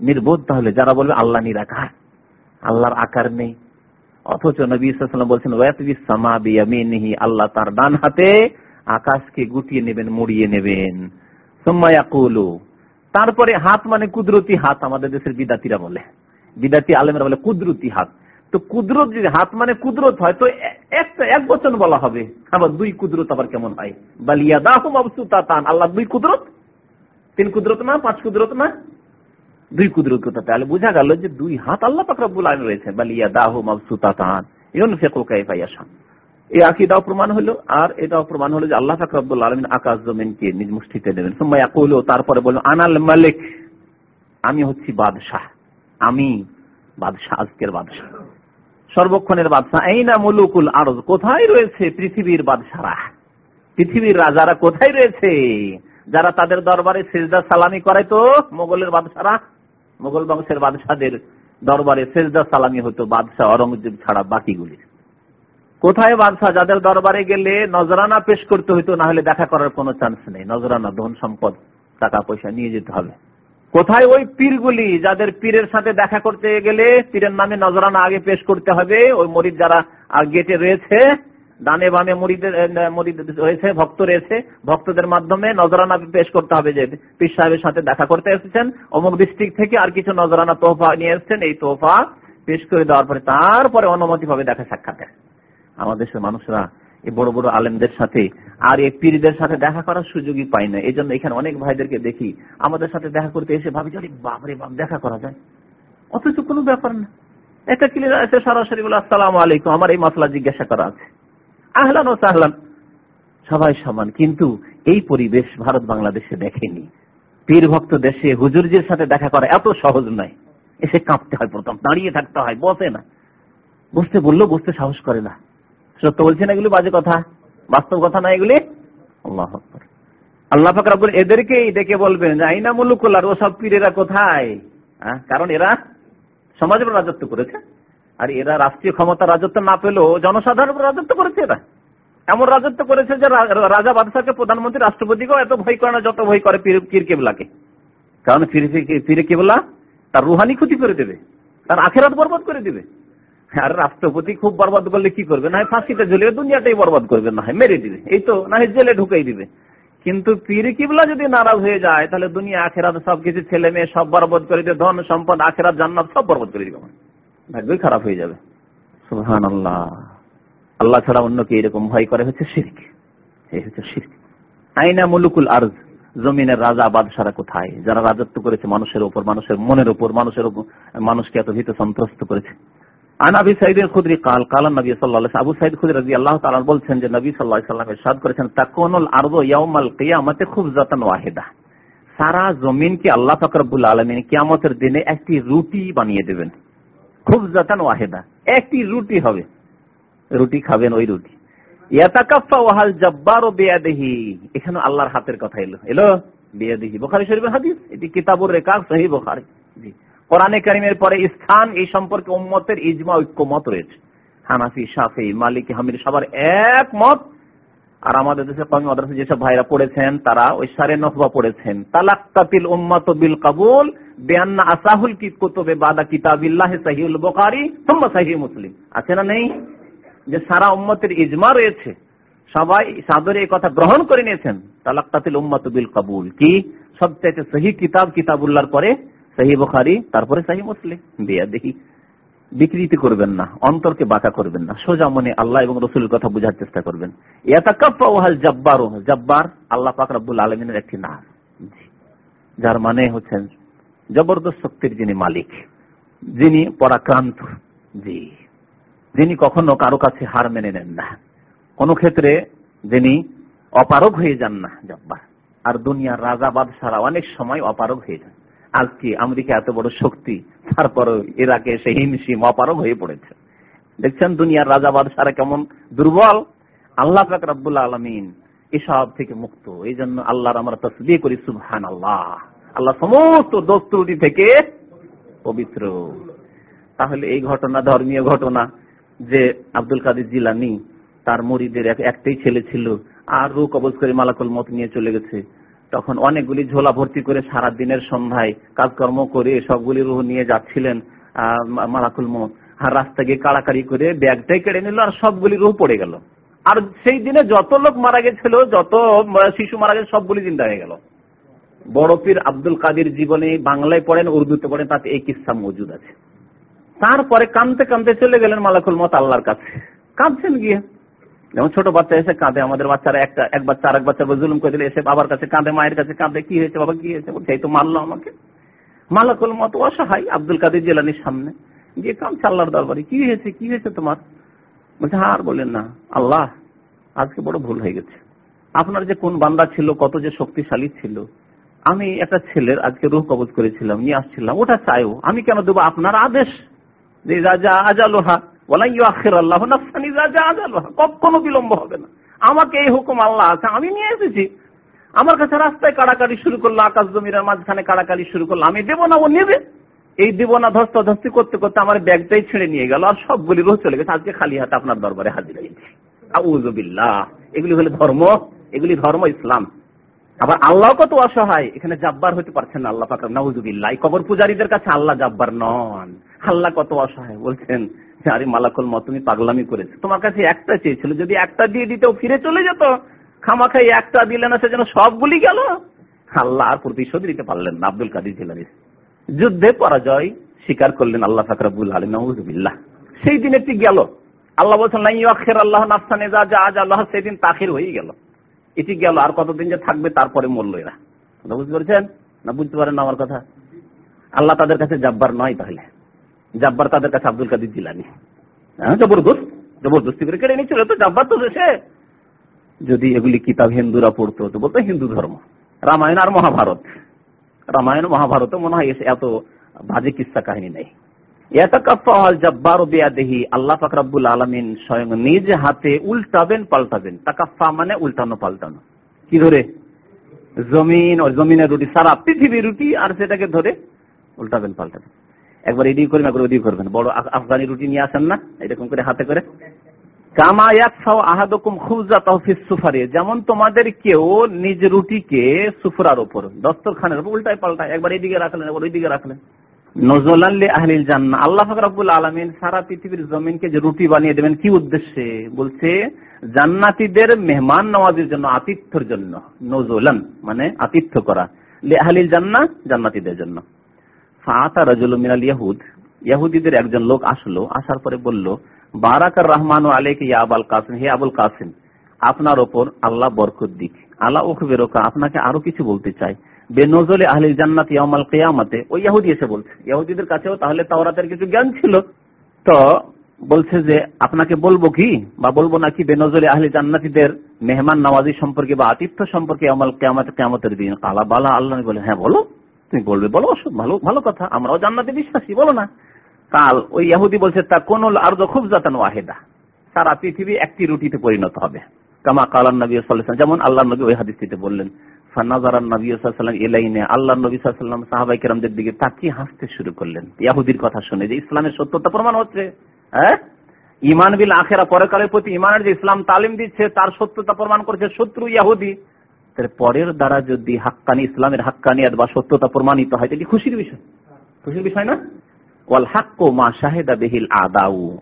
নির্বোধ তাহলে, যারা বলবে আল্লাহ নিরাকার। আল্লাহর আকার নেই। অথচ নবী বলছেন বিয়ামিনিহি, আল্লাহ তার ডান হাতে আকাশকে গুটিয়ে নেবেন, মুড়িয়ে নেবেন। সোম্মায়াকুলু তারপরে হাত মানে কুদরতি হাত, আমাদের দেশের বিদাতিরা বলে। বিদাতি আলমেরা বলে কুদরতি হাত। তো কুদরত যদি হাত মানে কুদরত হয়, তো একটা এক বচন বলা হবে। আবার দুই কুদরত আবার কেমন হয়? বালিয়া তান আল্লাহ দুই কুদরত? তিন কুদরত না, পাঁচ কুদরত না? দুই কুদরত কথা তাহলে বোঝা গেল যে দুই হাত আল্লাহ পাকরাবুল আলম রয়েছে বালিয়া দাহুম তান ইউন ফেকুল কাইফাইয়াসান এই আকিদাও প্রমাণ হলো, আর এটাও প্রমাণ হলো যে আল্লাহ ফাকরাবুল আলমিন আকাশ জমিনকে নিজ মুষ্টিতে নেবেন সময় তারপরে বলল আনাল মালিক, আমি হচ্ছি বাদশাহ। আমি বাদশাহ, আজকের বাদশাহ। সর্বক্ষণের বাদশাহ। এই না মুলুকুল আরজ, কোথায় রয়েছে পৃথিবীর বাদশারা পৃথিবীর রাজারা কোথায় রয়েছে? যারা তাদের দরবারে সেজদা সালামি করে তো, মোগলের বাদশারা মোগল বংশের বাদশাদের দরবারে সেজদা সালামি হতো, বাদশাহ অরঙ্গজেব ছাড়া বাকিগুলি। কোথায় বাদশাহ? যাদের দরবারে গেলে নজরানা পেশ করতে হইতো, না হলে দেখা করার কোনো চান্স নেই। নজরানা, ধন সম্পদ, টাকা পয়সা নিয়ে যেতে হবে। কোথায় ওই পীরগুলি? যাদের পীরের সাথে দেখা করতে গেলে, পীরের নামে নজরানা আগে পেশ করতে হবে। ওই মরিদ যারা গেটে রয়েছে ডানে বামে মরিদের মরিদ রয়েছে ভক্ত রয়েছে। ভক্তদের মাধ্যমে নজরানা পেশ করতে হবে যে পীর সাহেবের সাথে দেখা করতে এসেছেন। অমুক ডিস্ট্রিক্ট থেকে আর কিছু নজরানা তোহফা নিয়ে এসছেন। এই তোহফা পেশ করে দেওয়ার পরে তারপরে অনুমতি পাবে দেখা সাক্ষাতে আমাদের মানুষরা, এই বড় বড় আলেমদের সাথে আর এই পীরদের সাথে দেখা করার সুযোগই পাই না। এই জন্য এখানে অনেক ভাইদেরকে দেখি, আমাদের সাথে দেখা করতে এসে ভাবি যে বাপরে বাপ, দেখা করা যায়। অথচ কোনো ব্যাপার না। এটা ক্লিয়ার আছে, সরাসরি বলে, আসসালাম আলাইকুম, আমার এই মশলা জিজ্ঞাসা করা আছে। আহলান ও সাহলান। সবাই সমান, কিন্তু এই পরিবেশ ভারত বাংলাদেশে দেখেনি। পীর ভক্ত দেশে হুজুরজির সাথে দেখা করা এত সহজ নয়। এসে কাঁপতে হয় প্রথম, দাঁড়িয়ে থাকতে হয়, বসে না। বসতে বললেও বসতে সাহস করে না। সত্য বলছে না এগুলি বাজে কথা, বাস্তব কথা না এগুলি? আল্লাহ আল্লাহ ফাকর এদেরকেই ডেকে বলবেন, আইনা মুলুকুল্লার ও সব পীরেরা কোথায়? কারণ এরা সমাজের রাজত্ব করেছে। আর এরা রাষ্ট্রীয় ক্ষমতা রাজত্ব না পেলেও জনসাধারণ রাজত্ব করেছে এরা। এমন রাজত্ব করেছে যে রাজা বাদশাকে প্রধানমন্ত্রী রাষ্ট্রপতিকেও এত ভয় করে না যত ভয় করে কেবলাকে। কারণ পীরে কেবলা তার রুহানি ক্ষতি করে দেবে, তার আখেরাত বরবাদ করে দেবে। আর রাষ্ট্রপতি খুব বরবাদ করলে কি করবে? না ফাঁসিতে ঝুলিয়ে দুনিয়াটাই বরবাদ করবে, না হয় মেরে দিবে। এই তো, না জেলে ঢুকাই দিবে। কিন্তু পীর কিবলা যদি নারাজ হয়ে যায়, তাহলে দুনিয়া, আখেরাত সবকিছু ছেলে মেয়ে সব বরবাদ করে দিবে ধন, সম্পদ, আখেরাত, জান্নাত সব বরবাদ করে দিবে। ভাগ্যই খারাপ হয়ে যাবে। সুহান আল্লাহ আল্লাহ ছাড়া অন্য কি এরকম ভয় করে হচ্ছে শির্ক। এই হচ্ছে শির্ক। আইনা মুলুকুল আর্জ? জমিনের রাজা বাদশারা কোথায়? যারা রাজত্ব করেছে মানুষের উপর, মানুষের মনের উপর, মানুষের মানুষকে এত ভীত সন্ত্রস্ত করেছে। নবী সারা জমিনকে আল্লাহ ফাকরবুল আলমিন কিয়ামতের দিনে একটি রুটি বানিয়ে দেবেন। খুব জাতান ওয়াহেদা। একটি রুটি হবে। রুটি খাবেন ওই রুটি। পরে স্থান এই সম্পর্কে উম্মতের ইজমা, ঐক্যমত রয়েছে। হানাফি সাফি মালিক, হামিদ সবার এক মত আর আমাদের দেশে কমি মাদ্রাসা যেসব ভাইরা পড়েছেন, তারা ওই সারে নফবা পড়েছেন। তালাক্তাতিল উম্মাত বিল কাবুল। বেয়ান্না আসাহুল কি কুতুবে বাদা কিতাবিল্লাহ সহিউল বুখারী থুম্মা সহিহ মুসলিম। আছে না নেই? যে সারা উম্মতের ইজমা রয়েছে, সবাই সাদরে এই কথা গ্রহণ করে নিয়েছেন। তালাক্তাতিল উম্মাত বিল কাবুল। কি? সবচেয়ে সহি কিতাব কিতাবুল্লাহর পরে সহি বুখারী, তারপরে সহি মুসলিম। বিয়া দেখি বিকৃতি করবেন না, অন্তরকে বাঁকা করবেন না, সোজা মনে আল্লাহ এবং রসুলের কথা বোঝার চেষ্টা করবেন। জব্বার জব্বার আল্লাহ পাক রব্বুল আলমিনের একটি নাম। যার মানে হচ্ছেন জবরদস্ত শক্তির যিনি মালিক, যিনি পরাক্রান্ত, জি, যিনি কখনো কারও কাছে হার মেনে নেন না। কোন ক্ষেত্রে যিনি অপারগ হয়ে যান না, জব্বার। আর দুনিয়ার রাজা বাদশারা অনেক সময় অপারগ হয়ে যান। আজকে আমেরিকা এত বড় শক্তি তারপরে ইরাকে সে হিমশিম অপারগ হয়ে পড়েছে। দেখছেন দুনিয়ার রাজা বাদশারা কেমন দুর্বল? আল্লাহ পাক রাব্বুল আলমিন এসব থেকে মুক্ত। এই জন্য আল্লাহর আমরা তসবি করি সুবহান আল্লাহ আল্লাহ সমস্ত দোষ ত্রুটি থেকে পবিত্র। তাহলে এই ঘটনা ধর্মীয় ঘটনা যে আব্দুল কাদের জিলানি, তার মরিদের একটাই ছেলে ছিল, আর রু কবজ করে মালাকুল মত নিয়ে চলে গেছে। তখন অনেকগুলি ঝোলা ভর্তি করে সারা দিনের সন্ধ্যায় কাজকর্ম করে সবগুলি রুহ নিয়ে যাচ্ছিলেন মালাকুল মত আর রাস্তা গিয়ে কাড়াকাড়ি করে ব্যাগটাই কেড়ে নিল আর সবগুলি রুহ পড়ে গেল। আর সেই দিনে যত লোক মারা গেছিল, যত শিশু মারা গেছে, সবগুলি জিন্দা হয়ে গেল। বড় পীর আব্দুল কাদির জীবনে বাংলায় পড়েন, উর্দুতে পড়েন, তাতে এই কিসা মজুদ আছে। তারপরে কানতে কানতে চলে গেলেন মালাকুল মত আল্লাহর কাছে। কাঁদছেন গিয়ে। যেমন ছোট বাচ্চা এসে কাঁদে, আমাদের বাচ্চারা একটা, এক বাচ্চা আর এক বাচ্চা জুলুম করে দিলে এসে বাবার কাছে কাঁদে, মায়ের কাছে কাঁদে, কি হয়েছে বাবা, কি হয়েছে? এই তো মারলো আমাকে। মালাকুল মত অসহায়, আব্দুল কাদের জেলানির সামনে গিয়ে কাঁদছে আল্লাহর দরবারে, কি হয়েছে কি হয়েছে তোমার? বলছে, আর বলেন না, আল্লাহ আজকে বড় ভুল হয়ে গেছে। আপনার যে কোন বান্দা ছিল, কত যে শক্তিশালী ছিল আমি একটা ছেলের আজকে রুহ কবজ করেছিলাম, নিয়ে আসছিলাম। ওটা চাইও। আমি কেন দেবো? আপনার আদেশ। যে রাজা আজালোহা কখনো বিলম্ব হবে না। আমাকে এই হুকুম আল্লাহ আছে, আমি নিয়ে এসেছি। আমার কাছে রাস্তায় কাড়াকাড়ি শুরু করল, আকাশ জমির মাঝখানে কাড়াকাড়ি শুরু করল। আমি দেবো না, ও নেবে। এই দেবো না ধস্ত ধস্তি করতে করতে আমার ব্যাগটাই ছেড়ে নিয়ে গেল আর সবগুলি রোহ চলে গেছে। আজকে খালি হাতে আপনার দরবারে হাজির হয়েছি। আউজবিল্লাহ এগুলি হলে ধর্ম। এগুলি ধর্ম ইসলাম। আবার আল্লাহ কত অসহায়। এখানে জাব্বার হতে পারছেন না আল্লাহ পাক নাউজুবিল্লাহ। কবর পূজারীদের কাছে আল্লাহ জাব্বার নন। আল্লাহ কত অসহায়। বলছেন আরে মালাকুল মত তুমি পাগলামি করেছ। তোমার কাছে একটা চেয়েছিল, যদি একটা দিয়ে দিতেও ফিরে চলে যেত। খামাখাই একটা দিলে না সেজন্য সবগুলি গেল। আল্লাহ আর প্রতিশোধ দিতে পারলেন না আব্দুল কাদির জিলানি যুদ্ধে পরাজয় স্বীকার করলেন আল্লাহ ফাকরাবুল আলী নজুবিল্লাহ সেই দিন একটি গেল। আল্লাহ বলছেন আল্লাহ নাফসানে যা যা আজ আল্লাহ সেদিন তাখির হয়ে গেল। এটি গেল, আর কতদিন যে থাকবে তারপরে মরল এরা। বুঝতে পারছেন? না বুঝতে পারেন আমার কথা? আল্লাহ তাদের কাছে জাব্বার নয় তাহলে। জাব্বার তাদের কাছে আব্দুল কাদির জিলানি। হ্যাঁ জবরদস্ত। জবরদস্তি করে কেড়ে নিচ্ছিল তো জাব্বার তো দেশে। যদি এগুলি কিতাব হিন্দুরা পড়তো, তো বলতো হিন্দু ধর্ম। রামায়ণ আর মহাভারত। রামায়ণ মহাভারত মনে হয় এত বাজে কিস্সা কাহিনী নেই। উল্টাবেন, পাল্টাবেন। মানে উল্টানো, পাল্টানো। একবার এদিকে করবেন বড় আফগানি রুটি নিয়ে আসেন না? এরকম করে হাতে করে। যেমন তোমাদের কেউ নিজ রুটিকে সুফরার উপর দস্তরখানের উপর উল্টায় পাল্টায়। একবার এদিকে রাখলেন, একবার ওইদিকে রাখলেন। জান্না আল্লাহ ফাকরাবুল সারা পৃথিবীর জমিনকে যে রুটি বানিয়ে দেবেন, কি উদ্দেশ্যে? বলছে, জান্নাতিদের মেহমান নওয়াজের জন্য জন্য মানে আতিথ্য করা। জান্না জন্য। ইয়াহুদ। ইয়াহুদিদের একজন লোক আসলো, আসার পরে বলল, বারাকার রহমান আলেক ইয়া আবাল কাসিম, হে আবুল কাসিম, আপনার ওপর আল্লাহ বরকত দিক। আল্লাহ ওখবেরোকা আপনাকে আরও কিছু বলতে চাই। বেনজলে আহলিল জান্নাত ইয়ামাল কেয়ামাতে, ওই ইয়াহুদি এসে বলছে। ইয়াহুদিদের কাছেও তাহলে তাওরাতের কিছু জ্ঞান ছিল। তো বলছে যে, আপনাকে বলব কি? বা বলব নাকি বেনজরে আহলি জান্নাতিদের মেহমান নওয়াজি সম্পর্কে বা আতিথ্য সম্পর্কে আমল কেমত কেয়ামতের দিন। কালা বালা, আল্লাহ বলে হ্যাঁ বলো। তুমি বলবে, বলো ভালো ভালো কথা। আমরাও জান্নাতে বিশ্বাসী, বলো না। কাল ওই ইয়াহুদি বলছে তা কোন আর খুব জাতান ওয়াহেদা। সারা পৃথিবী একটি রুটিতে পরিণত হবে। কামা কালান নবী যেমন আল্লাহ নবী ওই হাদিসটিতে বললেন। আল্লাহ নবী হ্যাঁ? প্রতি ইমানের যে ইসলাম তালিম দিচ্ছে, তার সত্যতা প্রমাণ করছে শত্রু ইয়াহুদি। পরের দ্বারা যদি হাক্কানি, ইসলামের হাক্কানিয়াত বা সত্যতা প্রমাণিত হয় খুশির বিষয়? খুশির বিষয় না?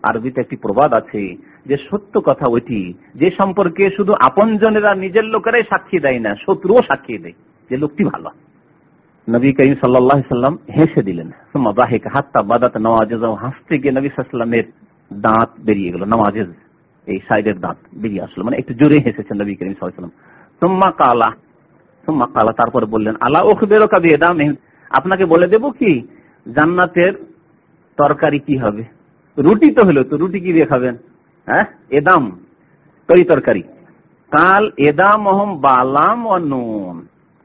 আরবিতে একটি প্রবাদ আছে যে সত্য কথা ওইটি, যে সম্পর্কে শুধু আপনজনেরা নিজের লোকেরাই সাক্ষী দেয় না, শত্রুও সাক্ষী দেয়। যে লোকটি ভালো। নবী করিম সাল্লাম হেসে দিলেন হাত্তা বাদাত নওয়াজ হাসতে গিয়ে নবী সাল্লামের দাঁত বেরিয়ে গেল, নওয়াজেজ, এই সাইডের দাঁত বেরিয়ে আসলো। মানে একটু জোরে হেসেছেন নবী করিম সাল্লাম। সুম্মা কালা সুম্মা কালা, তারপরে বললেন, আলা ওখ বেরো কাবি এদাম আপনাকে বলে দেব কি, জান্নাতের তরকারি কি হবে? রুটি তো হলো, তো রুটি কি দিয়ে খাবেন? হ্যাঁ এদাম তরি তরকারি কাল এদাম অহম বালাম ও নুন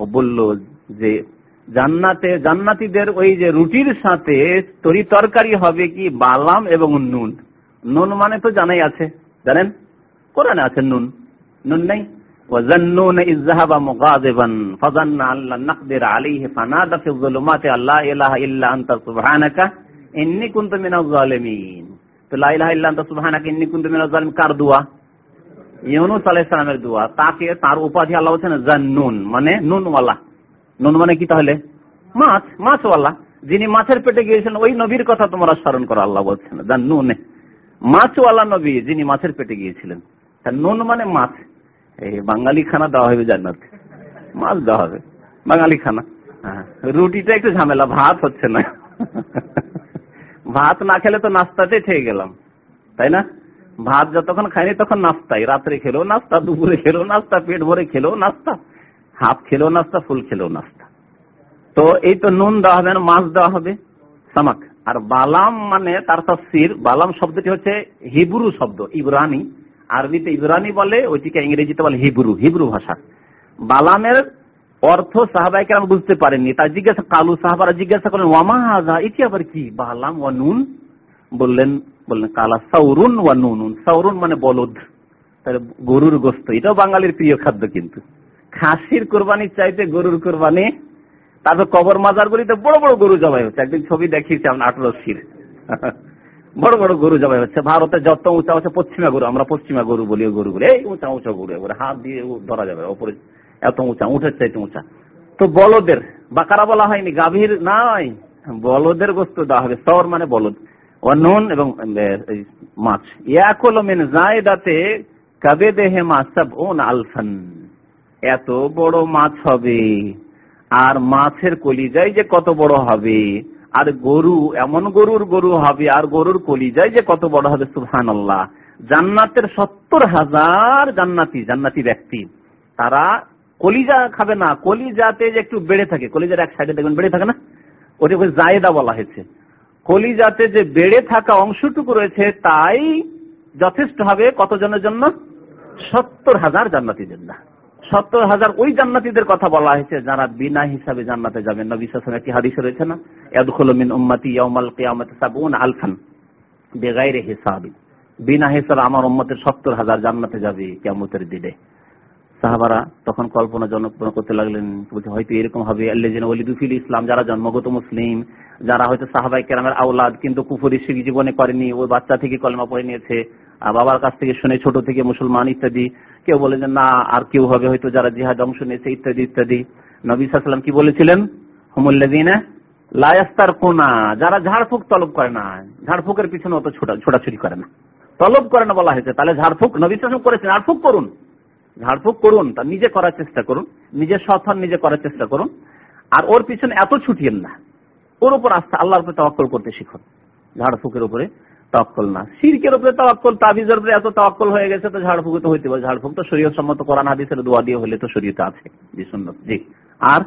ও বলল যে জান্নাতে জান্নাতিদের ওই যে রুটির সাথে তরি তরকারি হবে কি বালাম এবং নুন নুন মানে তো জানাই আছে জানেন কোরআনে আছে নুন নুন নেই وظنون إذ ذهب مغاضبا فظن أن لن نقدر عليه فنادى في الظلمات لا إله إلا أنت سبحانك إني كنت من الظالمين কার দোয়া? ইউনুস আলাইহিস সালামের দোয়া। তাকে তার উপাধি আল্লাহ বলেছেন জান্নুন মানে নুনওয়ালা। নুন মানে কি তাহলে? মাছ, মাছওয়ালা। যিনি মাছের পেটে গিয়েছিলেন, ওই নবীর কথা তোমরা স্মরণ করো, আল্লাহ বলছেন, জান্নুন। মাছওয়ালা নবী যিনি মাছের পেটে গিয়েছিলেন। নুন মানে মাছ। এই বাঙালি খানা দেওয়া হবে জান্নাত। মাছ দেওয়া হবে। বাঙালি খানা হ্যাঁ রুটিটা একটু ঝামেলা, ভাত হচ্ছে না। ভাত না খেলে তো নাস্তাতে থেকে গেলাম, তাই না? ভাত যতক্ষণ খাইনি তখন নাস্তাই, রাত্রে খেলেও নাস্তা, দুপুরে খেলেও নাস্তা, পেট ভরে খেলেও নাস্তা, হাফ খেলেও নাস্তা, ফুল খেলেও নাস্তা। তো এই তো নুন দেওয়া হবে মাছ দেওয়া হবে, সামাক। আর বালাম মানে তার তফসির, বালাম শব্দটি হচ্ছে হিব্রু শব্দ, ইব্রানি। আরবিতে ইব্রানি বলে, ওইটিকে ইংরেজিতে বলে হিব্রু হিব্রু ভাষা। বালামের অর্থ সাহাবাইকে আমি বুঝতে পারেননি। তাই জিজ্ঞাসা, কালু সাহাবারা জিজ্ঞাসা করলেন ওয়ামা হাজা? এটি আবার কি? বালাম ওয়া নুন? বললেন বললেন, কালা সৌরুন ওয়া নুন সৌরুন মানে বলদ, তাহলে গরুর গোস্ত। এটাও বাঙালির প্রিয় খাদ্য কিন্তু। খাসির কোরবানির চাইতে গরুর কোরবানি, তারপর কবর মাজার গুলিতে বড় বড় গরু জবাই হচ্ছে। একদিন ছবি দেখিয়েছি আমরা আঠারো শির। বড় বড় গরু জবাই হচ্ছে। ভারতে যত উঁচা উঁচা পশ্চিমা গরু, আমরা পশ্চিমা গরু বলি গরু গরুগুলো। এই উঁচা উঁচা গরু হাত দিয়ে ধরা যাবে ওপরে এত উঁচা উঠের চাইতে উঁচা। তো বলদের, বাকারা বলা হয়নি, গাভীর নাই। বলদের গোস্ত দেওয়া হবে, সর মানে বলদ। নুন এবং মাছ। ইয়াকুল মিন জায়দাতে কাবে দেহে মাসাব ওন আলফান। এত বড় মাছ হবে, আর মাছের কলিজাই যে কত বড় হবে, আর গরু, এমন গরুর গরু হবে, আর গরুর কলিজাই যে কত বড় হবে সুহান আল্লাহ জান্নাতের সত্তর হাজার জান্নাতি জান্নাতি ব্যক্তি, তারা কলিজা খাবে না, কলিজাতে যে একটু বেড়ে থাকে, কলিজার এক সাইডে দেখবেন বেড়ে থাকে না? ওটা জায়দা বলা হয়েছে। কলিজাতে যে বেড়ে থাকা অংশটুকু রয়েছে, তাই যথেষ্ট হবে কতজনের জন্য? সত্তর হাজার জান্নাতিদের না সত্তর হাজার ওই জান্নাতিদের কথা বলা হয়েছে, যারা বিনা হিসাবে জান্নাতে যাবেন নবী সাসনে কি হাদিস রয়েছে না, ইয়াদখুলু মিন উম্মতি ইয়াউমাল কিয়ামাতি সাবুন আলফান বেগাইরে হিসাবি। বিনা হিসাবে আমার উম্মতের সত্তর হাজার জান্নাতে যাবে কিয়ামতের দিনে। সাহাবারা তখন কল্পনা জনপ্রণ করতে লাগলেন হয়তো এরকম হবে? ওলিদুফিল ইসলাম, যারা জন্মগত মুসলিম, যারা হয়তো সাহাবাই কেরামের আউলাদ কিন্তু কুফুরি শিখ জীবনে করেনি ওই বাচ্চা থেকে কলমা পড়ে নিয়েছে, আর বাবার কাছ থেকে শুনে ছোট থেকে মুসলমান, ইত্যাদি। কেউ বলে যে, না, আর কেউ হবে হয়তো যারা জিহাদ অংশ নিয়েছে, ইত্যাদি ইত্যাদি। নবী সাল্লাম কি বলেছিলেন? হুমুল্লাদিনা লায়াস্তার কোনা যারা ঝাড়ফুক তলব করে না, ঝাড়ফুকের পিছনে অত ছোটাছুটি করে না। তলব করে না বলা হয়েছে। তাহলে ঝাড়ফুক, নবী সাল্লাম করেছেন, ঝাড়ফুক করুন। ঝাড়ফুঁক করুন, তা নিজে করার চেষ্টা করুন, নিজের সফর নিজে করার চেষ্টা করুন। আর ওর পিছনে এত ছুটিয়েন না। ওর উপর আস্থা, আল্লাহর উপরে তওয়াক্কল করতে শিখুন। ঝাড়ফুঁকের উপরে তওয়াক্কল না। সিরকের উপরে তওয়াক্কল, তাবিজের উপরে এত তওয়াক্কল হয়ে গেছে তো ঝাড়ফুঁকে তো হইতে পারে। ঝাড়ফুঁক তো শরীয়ত সম্মত কোরআন, হাদিসের দোয়া দিয়ে হলে তো শরীয়তে আছে। জি জি। আর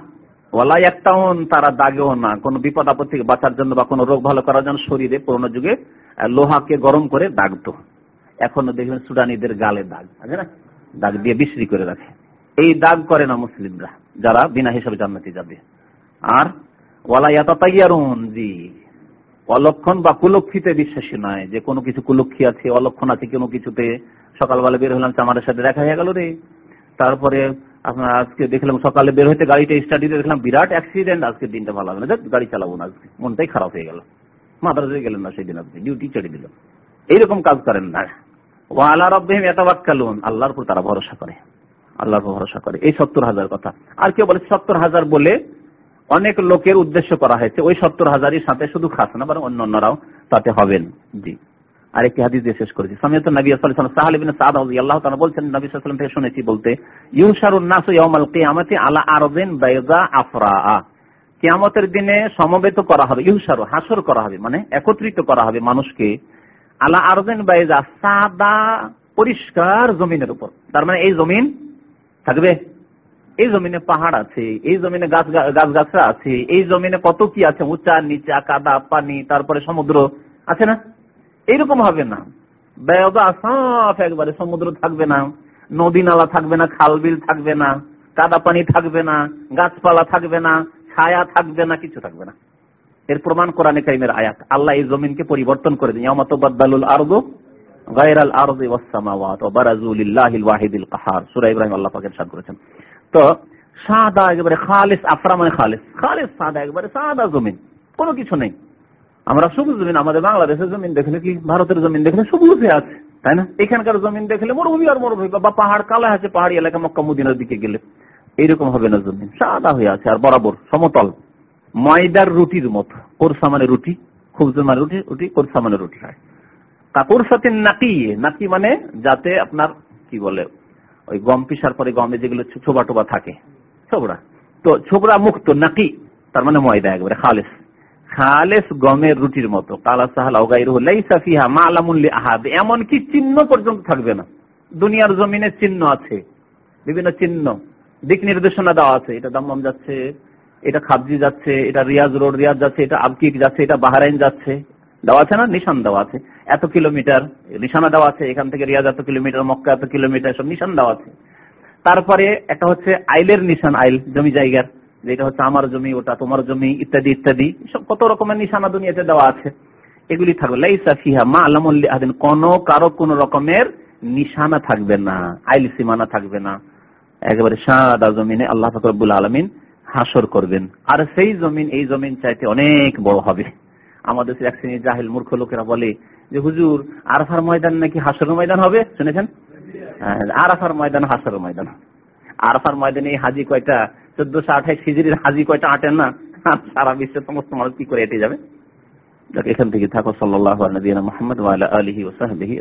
ওলা একটাউন তারা দাগেও না। কোন বিপদ আপদ থেকে বাঁচার জন্য বা কোন রোগ ভালো করার জন্য শরীরে পুরোনো যুগে লোহাকে গরম করে দাগতো। এখনও দেখবেন সুডানিদের গালে দাগ। আছে না? দাগ দিয়ে বিশ্রি করে রাখে। এই দাগ করে না মুসলিমরা, যারা বিনা হিসাবে জান্নাতি যাবে। আর ওয়ালা ইয়াতাতাইয়ারুন, জি, অলক্ষণ বা কুলক্ষিতে বিশ্বাসী নয় যে কোনো কিছু কুলক্ষী আছে, অলক্ষণ আছে কোনো কিছুতে। সকালবেলা বের হলাম আমাদের সাথে দেখা হয়ে গেল রে। তারপরে আপনার আজকে দেখলাম সকালে বের হইতে গাড়িটা স্টাডিতে দেখলাম বিরাট অ্যাক্সিডেন্ট আজকে দিনটা ভালো হবে না। গাড়ি চালাবো না আজকে। মনটাই খারাপ হয়ে গেল। মাদ্রাসে গেলেন না সেদিন আপনি ডিউটি ছেড়ে দিল। এইরকম কাজ করেন না। ও আল্লাহ রব্বাহিম আল্লাহর উপর তারা ভরসা করে। আল্লাহর ভরসা করে। এই সত্তর হাজার কথা। আর কেউ বলে সত্তর হাজার বলে অনেক লোকের উদ্দেশ্য করা হয়েছে। ওই সত্তর হাজারের সাথে শুধু খাস না, বরং অন্য অন্যরাও তাতে হবেন। জি। আরেকটি হাদিস দিয়ে শেষ করেছি। সামিয়ত নবী সাল্লাল্লাহু ইবনে সাদ রাদিয়াল্লাহু তাআলা বলছেন, নবী সাল্লাল্লাহু থেকে শুনেছি বলতে, ইউশারুন নাসু ইয়াউমাল কিয়ামাতি আলা আরদিন বাইদা আফরাআ কিয়ামতের দিনে সমবেত করা হবে, ইউশারু, হাসর করা হবে মানে একত্রিত করা হবে মানুষকে আলা আরদিন বাইদা সাদা পরিষ্কার জমিনের উপর। তার মানে এই জমিন থাকবে? এই জমিনে পাহাড় আছে, এই জমিনে গাছ গাছ গাছরা আছে, এই জমিনে কত কি আছে? উঁচা, নিচা, কাদা, পানি, তারপরে সমুদ্র আছে না? এইরকম হবে না। সাফ একবারে সমুদ্র থাকবে না, নদী নালা থাকবে না, খাল বিল থাকবে না, কাদা পানি থাকবে না, গাছপালা থাকবে না, ছায়া থাকবে না, কিছু থাকবে না। এর প্রমাণ কোরআনে কারিমের আয়াত। আল্লাহ এই জমিনকে পরিবর্তন করে দিন। তো সাদা সাদা জমিন। কোনো কিছু নেই। আমরা সবুজ জমিন, আমাদের বাংলাদেশের জমিন দেখলে কি, ভারতের জমিন দেখলে সবুজ আছে, তাই না? এখানকার জমিন দেখলে মরুভূমি আর মরুভূমি, বা পাহাড় কালা আছে পাহাড়ি এলাকা মক্কা দিকে গেলে। এইরকম হবে না জমিন। সাদা হয়ে আছে আর বরাবর, সমতল। ময়দার রুটির মতো। কোরসা মানে রুটি, খুব মানে রুটি রুটি কোরসা মানে রুটি হয়। কাকুর সাথে নাকি নাকি মানে যাতে আপনার, কি বলে, ওই গম পিসার পরে গমে যেগুলো ছোবা টোবা থাকে, ছোবড়া। তো ছোবড়া মুক্ত নাকি তার মানে ময়দা একবারে, খালেস। খালেস গমের রুটির মতো। কালা সাহালা মালামুল্লি আহাদ। এমনকি চিহ্ন পর্যন্ত থাকবে না। দুনিয়ার জমিনের চিহ্ন আছে। বিভিন্ন চিহ্ন। দিক নির্দেশনা দেওয়া আছে। এটা দাম্মাম যাচ্ছে এটা খাবজি যাচ্ছে, এটা রিয়াজ রোড, রিয়াজ যাচ্ছে, এটা আবকিক যাচ্ছে, এটা বাহারাইন যাচ্ছে। দেওয়া আছে না? নিশান দেওয়া আছে। এত কিলোমিটার, নিশানা দেওয়া আছে, এখান থেকে রিয়াজ এত কিলোমিটার, মক্কা এত কিলোমিটার সব নিশান দেওয়া আছে। তারপরে একটা হচ্ছে আইলের নিশান, আইল, জমি জায়গার, যেটা হচ্ছে আমার জমি, ওটা তোমার জমি, ইত্যাদি ইত্যাদি। সব কত রকমের নিশানা দুনিয়াতে দেওয়া আছে। এগুলি থাকবে। লাইসা ফিহা মা আদিন কোন, কারও কোন রকমের নিশানা থাকবে না। আইল সীমানা থাকবে না। একেবারে সাদা জমিনে আল্লাহ ফকরবুল আলমিন হাসর করবেন। আর সেই জমিন এই জমিন চাইতে অনেক বড় হবে। আমাদের এক শ্রেণির জাহিল মূর্খ লোকেরা বলে যে হুজুর আরফার ময়দান নাকি হাসর ময়দান হবে? শুনেছেন? হ্যাঁ, আরাফার ময়দান হাসর ময়দান। আরাফার ময়দানে হাজি কয়টা? চোদ্দশো আঠাইশ হিজড়ির হাজি কয়টা আটেন না? সারা বিশ্বের সমস্ত মানুষ কি করে এটে যাবে? এখান থেকে থাকো। সাল্লাহ নবীনা মোহাম্মদ আলহি ওসাহি